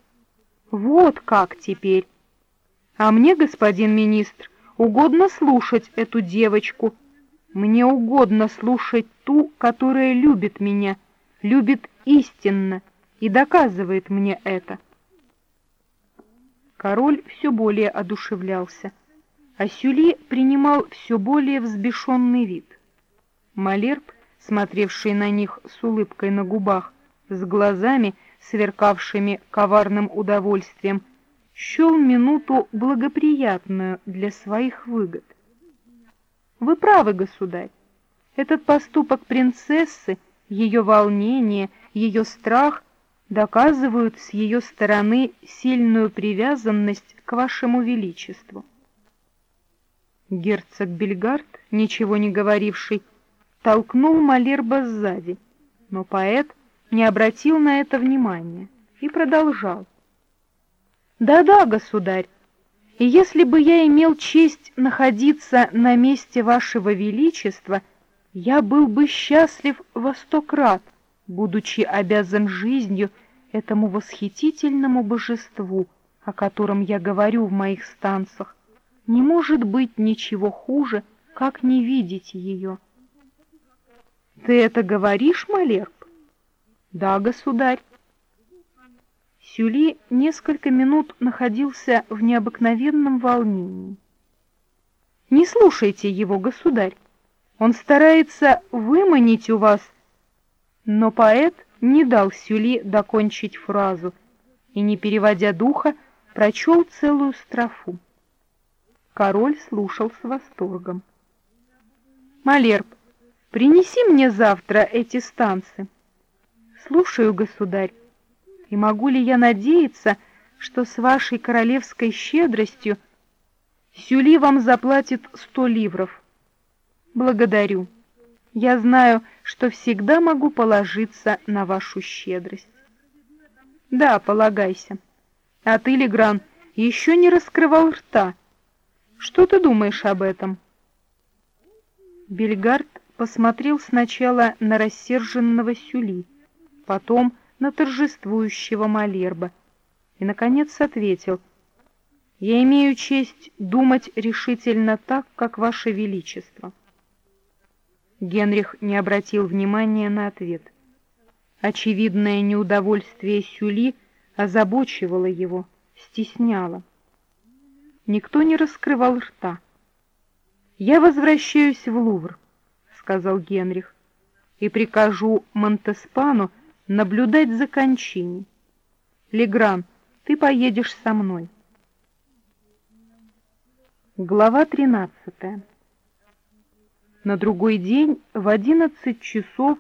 Вот как теперь. А мне, господин министр, угодно слушать эту девочку. Мне угодно слушать ту, которая любит меня, любит истинно и доказывает мне это. Король все более одушевлялся, а Сюли принимал все более взбешенный вид. Малерб, смотревший на них с улыбкой на губах, с глазами, сверкавшими коварным удовольствием, счел минуту благоприятную для своих выгод. Вы правы, государь. Этот поступок принцессы, ее волнение, ее страх доказывают с ее стороны сильную привязанность к вашему величеству. Герцог Бельгард, ничего не говоривший, толкнул Малерба сзади, но поэт — не обратил на это внимания и продолжал. «Да-да, государь, и если бы я имел честь находиться на месте вашего величества, я был бы счастлив во сто крат, будучи обязан жизнью этому восхитительному божеству, о котором я говорю в моих станцах. Не может быть ничего хуже, как не видеть ее. Ты это говоришь, Малерб? Да, государь. Сюли несколько минут находился в необыкновенном волнении. Не слушайте его, государь. Он старается выманить у вас. Но поэт не дал Сюли докончить фразу и, не переводя духа, прочел целую строфу. Король слушал с восторгом. «Малерб, принеси мне завтра эти станции. Слушаю, государь. И могу ли я надеяться, что с вашей королевской щедростью Сюли вам заплатит сто ливров? Благодарю. Я знаю, что всегда могу положиться на вашу щедрость. Да, полагайся. А ты, Легран, еще не раскрывал рта. Что ты думаешь об этом? Бельгард посмотрел сначала на рассерженного Сюли, потом на торжествующего Малерба и, наконец, ответил, «Я имею честь думать решительно так, как Ваше Величество». Генрих не обратил внимания на ответ. Очевидное неудовольствие Сюли озабочивало его, стесняло. Никто не раскрывал рта. «Я возвращаюсь в Лувр», — сказал Генрих, «и прикажу Монтеспану наблюдать за кончиной. Легран, ты поедешь со мной. Глава 13 На другой день в одиннадцать часов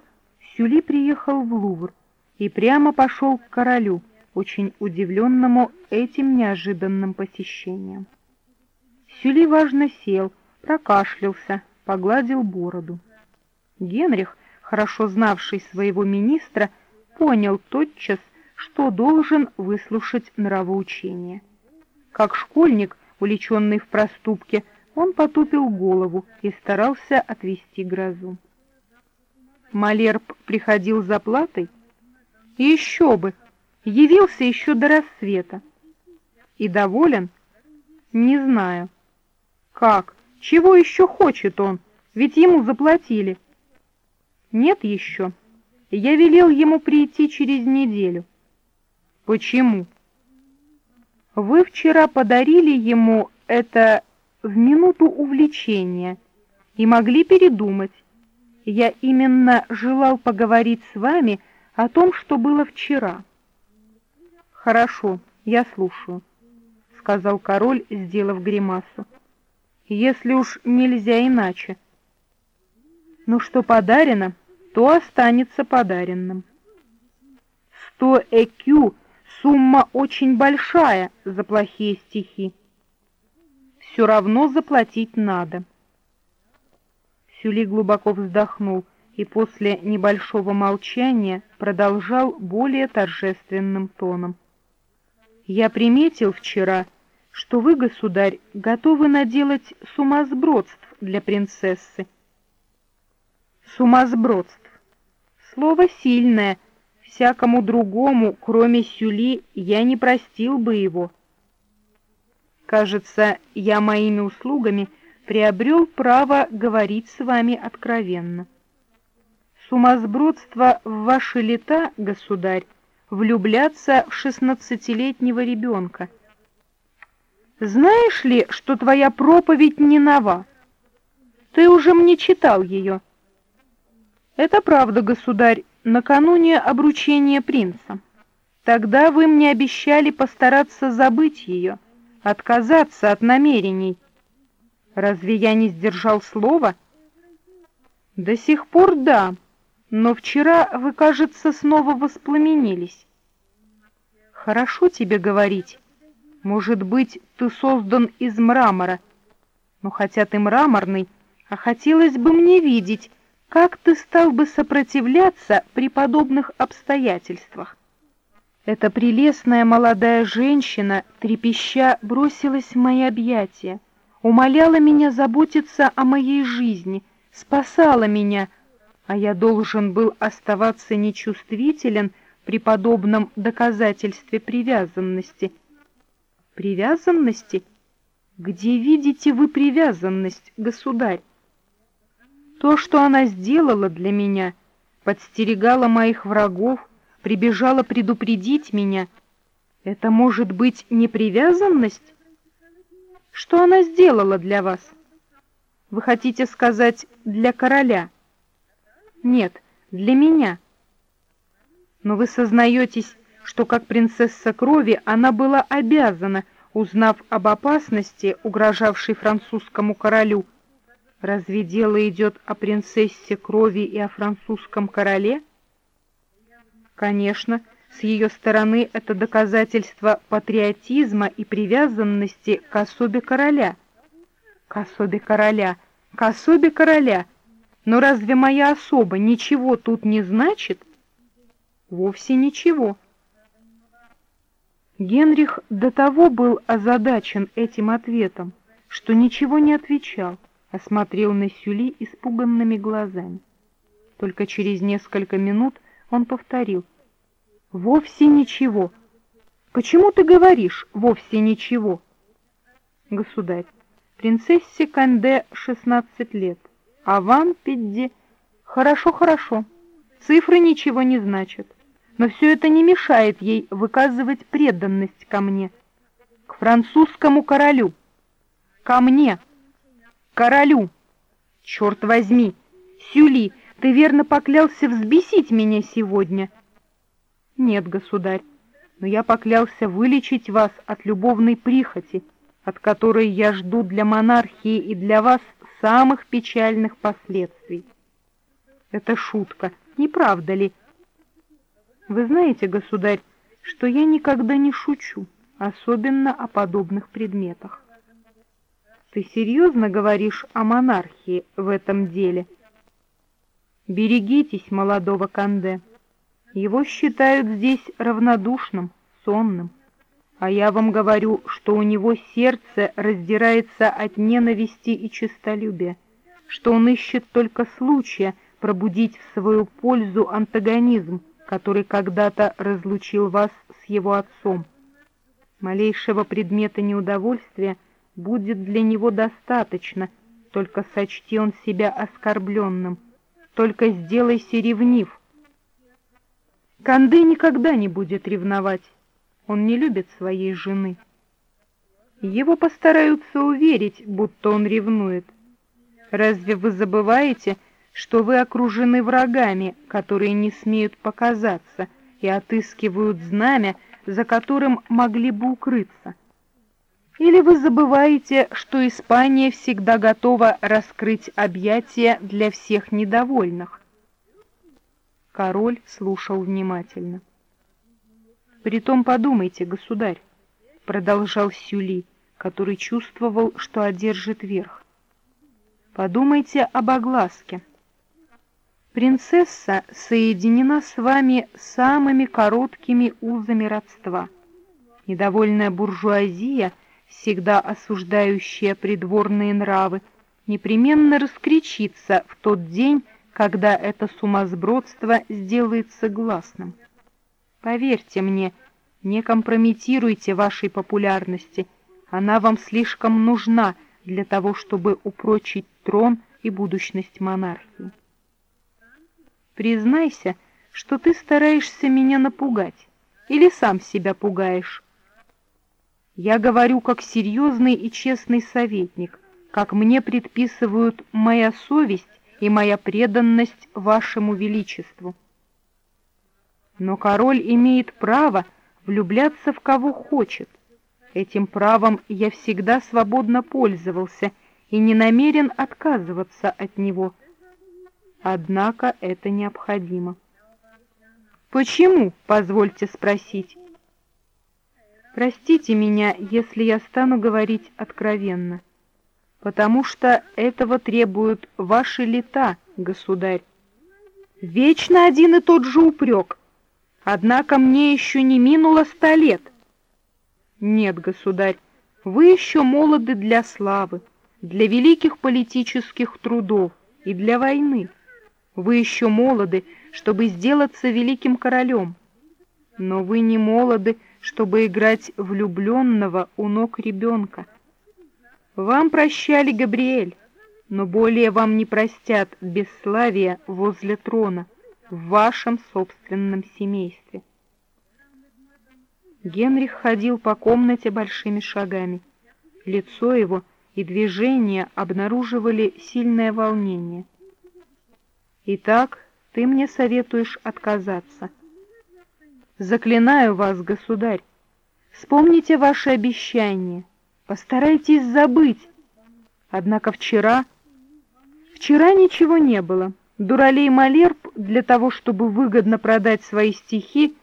Сюли приехал в Лувр и прямо пошел к королю, очень удивленному этим неожиданным посещением. Сюли важно сел, прокашлялся, погладил бороду. Генрих, хорошо знавший своего министра, понял тотчас, что должен выслушать нравоучение. Как школьник, увлеченный в проступке, он потупил голову и старался отвести грозу. Малерб приходил за платой? Еще бы! Явился еще до рассвета. И доволен? Не знаю. Как? Чего еще хочет он? Ведь ему заплатили. Нет еще. Я велел ему прийти через неделю. Почему? Вы вчера подарили ему это в минуту увлечения и могли передумать. Я именно желал поговорить с вами о том, что было вчера. Хорошо, я слушаю, сказал король, сделав гримасу. Если уж нельзя иначе. Ну что подарено, то останется подаренным. Сто ЭКЮ — сумма очень большая за плохие стихи. Все равно заплатить надо. Сюли глубоко вздохнул и после небольшого молчания продолжал более торжественным тоном. «Я приметил вчера, что вы, государь, готовы наделать сумасбродств для принцессы. Сумасбродств. Слово сильное. Всякому другому, кроме Сюли, я не простил бы его. Кажется, я моими услугами — приобрел право говорить с вами откровенно. Сумасбродство в ваши лета, государь, влюбляться в шестнадцатилетнего ребенка. Знаешь ли, что твоя проповедь не нова? Ты уже мне читал ее. Это правда, государь, накануне обручения принца. Тогда вы мне обещали постараться забыть ее, отказаться от намерений, Разве я не сдержал слова? До сих пор да, но вчера вы, кажется, снова воспламенились. Хорошо тебе говорить. Может быть, ты создан из мрамора. Но хотя ты мраморный, а хотелось бы мне видеть, как ты стал бы сопротивляться при подобных обстоятельствах. Эта прелестная молодая женщина, трепеща, бросилась в мои объятия умоляла меня заботиться о моей жизни, спасала меня, а я должен был оставаться нечувствителен при подобном доказательстве привязанности. Привязанности? Где видите вы привязанность, государь? То, что она сделала для меня, подстерегала моих врагов, прибежала предупредить меня, это может быть не привязанность? Что она сделала для вас? Вы хотите сказать «для короля»? Нет, для меня. Но вы сознаетесь, что как принцесса крови она была обязана, узнав об опасности, угрожавшей французскому королю. Разве дело идет о принцессе крови и о французском короле? Конечно, с ее стороны это доказательство патриотизма и привязанности к особе короля. К особе короля, к особе короля. Но разве моя особа ничего тут не значит? Вовсе ничего. Генрих до того был озадачен этим ответом, что ничего не отвечал, а смотрел на Сюли испуганными глазами. Только через несколько минут он повторил — Вовсе ничего. Почему ты говоришь «вовсе ничего»? Государь, принцессе Канде 16 лет, а вам, Пидди... Хорошо, хорошо. Цифры ничего не значат. Но все это не мешает ей выказывать преданность ко мне. К французскому королю. Ко мне. Королю. Черт возьми. Сюли, ты верно поклялся взбесить меня сегодня. — нет, государь, но я поклялся вылечить вас от любовной прихоти, от которой я жду для монархии и для вас самых печальных последствий. Это шутка, не правда ли? Вы знаете, государь, что я никогда не шучу, особенно о подобных предметах. Ты серьезно говоришь о монархии в этом деле? Берегитесь молодого Канде. Его считают здесь равнодушным, сонным. А я вам говорю, что у него сердце раздирается от ненависти и честолюбия, что он ищет только случая пробудить в свою пользу антагонизм, который когда-то разлучил вас с его отцом. Малейшего предмета неудовольствия будет для него достаточно, только сочти он себя оскорбленным, только сделайся ревнив, Канды никогда не будет ревновать. Он не любит своей жены. Его постараются уверить, будто он ревнует. Разве вы забываете, что вы окружены врагами, которые не смеют показаться и отыскивают знамя, за которым могли бы укрыться? Или вы забываете, что Испания всегда готова раскрыть объятия для всех недовольных? Король слушал внимательно. «Притом подумайте, государь», — продолжал Сюли, который чувствовал, что одержит верх. «Подумайте об огласке. Принцесса соединена с вами самыми короткими узами родства. Недовольная буржуазия — всегда осуждающая придворные нравы, непременно раскричится в тот день, когда это сумасбродство сделается гласным. Поверьте мне, не компрометируйте вашей популярности, она вам слишком нужна для того, чтобы упрочить трон и будущность монархии. Признайся, что ты стараешься меня напугать, или сам себя пугаешь, я говорю как серьезный и честный советник, как мне предписывают моя совесть и моя преданность вашему величеству. Но король имеет право влюбляться в кого хочет. Этим правом я всегда свободно пользовался и не намерен отказываться от него. Однако это необходимо. Почему, позвольте спросить? Простите меня, если я стану говорить откровенно, потому что этого требуют ваши лета, государь. Вечно один и тот же упрек. Однако мне еще не минуло ста лет. Нет, государь, вы еще молоды для славы, для великих политических трудов и для войны. Вы еще молоды, чтобы сделаться великим королем. Но вы не молоды, чтобы играть влюбленного у ног ребенка. Вам прощали, Габриэль, но более вам не простят бесславие возле трона в вашем собственном семействе. Генрих ходил по комнате большими шагами. Лицо его и движения обнаруживали сильное волнение. «Итак, ты мне советуешь отказаться». Заклинаю вас, государь, вспомните ваши обещания, постарайтесь забыть. Однако вчера... Вчера ничего не было. Дуралей Малерб для того, чтобы выгодно продать свои стихи,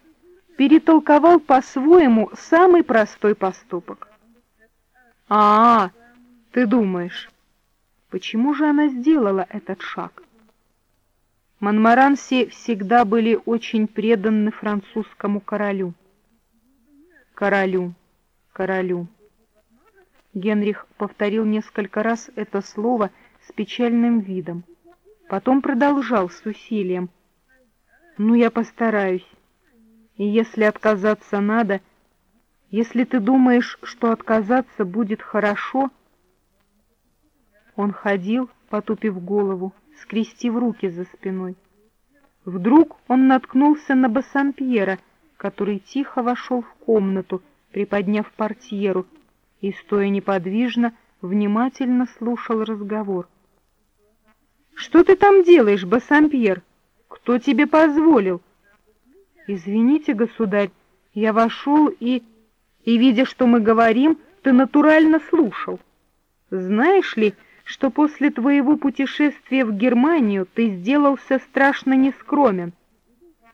перетолковал по-своему самый простой поступок. А, -а, ты думаешь, почему же она сделала этот шаг? Монмаранси всегда были очень преданы французскому королю. Королю, королю. Генрих повторил несколько раз это слово с печальным видом. Потом продолжал с усилием. «Ну, я постараюсь. И если отказаться надо, если ты думаешь, что отказаться будет хорошо...» Он ходил, потупив голову, скрестив руки за спиной. Вдруг он наткнулся на Бассампьера, который тихо вошел в комнату, приподняв портьеру, и, стоя неподвижно, внимательно слушал разговор. «Что ты там делаешь, Бассампьер? Кто тебе позволил?» «Извините, государь, я вошел и...» «И, видя, что мы говорим, ты натурально слушал. Знаешь ли, что после твоего путешествия в Германию ты сделался страшно нескромен.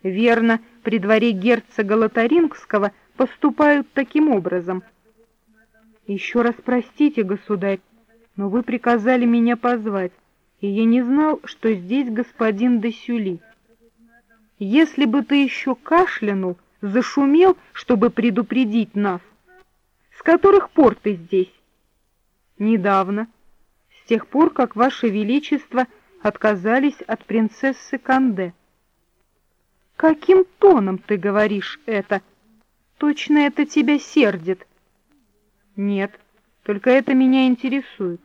Верно, при дворе герцога Лотарингского поступают таким образом. Еще раз простите, государь, но вы приказали меня позвать, и я не знал, что здесь господин Десюли. Если бы ты еще кашлянул, зашумел, чтобы предупредить нас. С которых пор ты здесь? Недавно с тех пор, как Ваше Величество отказались от принцессы Канде. Каким тоном ты говоришь это? Точно это тебя сердит? Нет, только это меня интересует.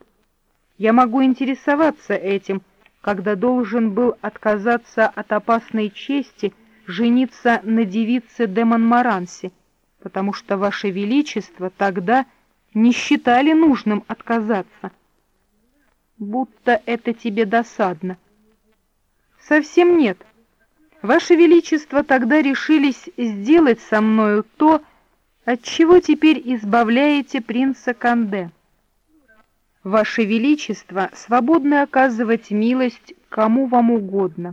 Я могу интересоваться этим, когда должен был отказаться от опасной чести жениться на девице де Монмаранси, потому что Ваше Величество тогда не считали нужным отказаться. Будто это тебе досадно. Совсем нет. Ваше Величество тогда решились сделать со мною то, от чего теперь избавляете принца Канде. Ваше Величество свободно оказывать милость кому вам угодно.